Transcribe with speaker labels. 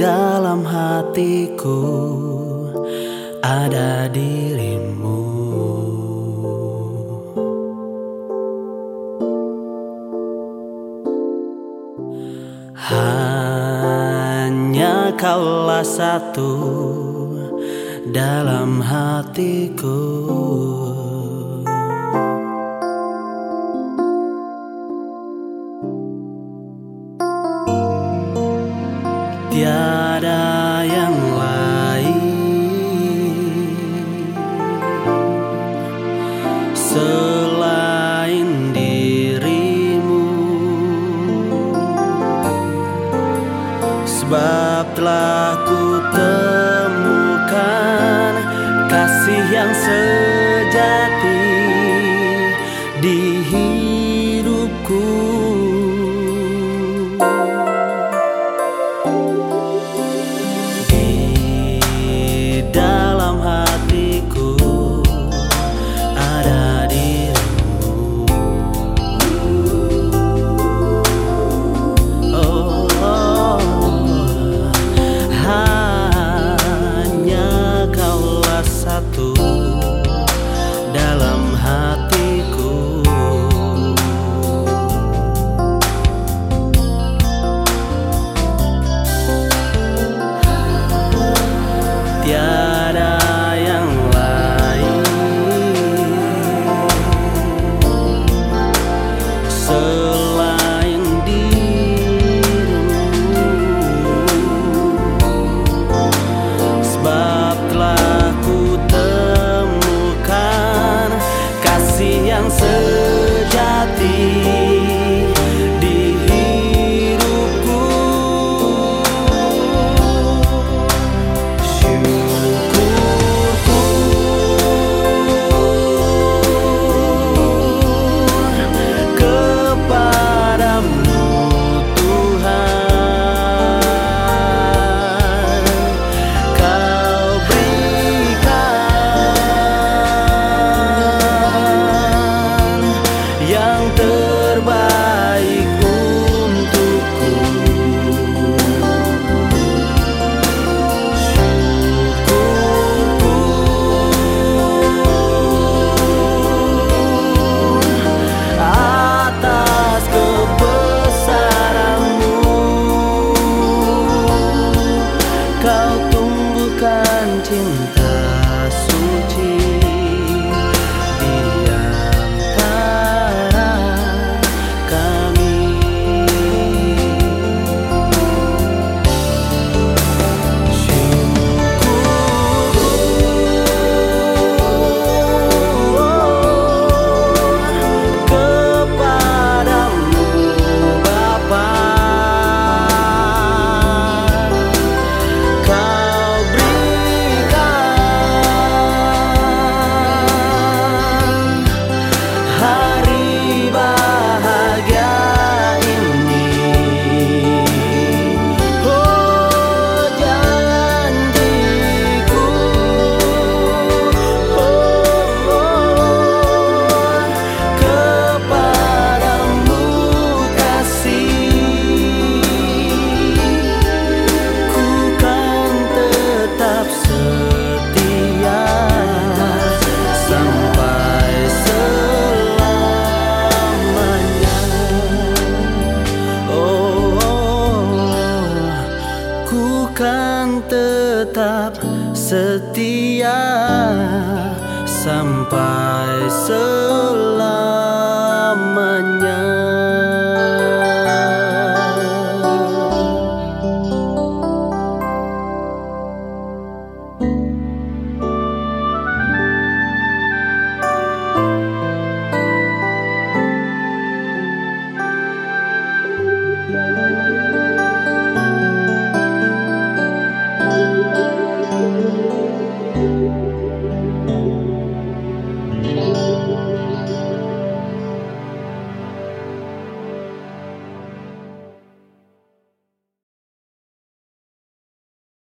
Speaker 1: dalam hatiku ada dirimu. Hanya kaulah satu dalam hatiku. Tiada Selain dirimu. Sebab telah ku temukan Kasih yang sejati kan tetap setia sampai selesai.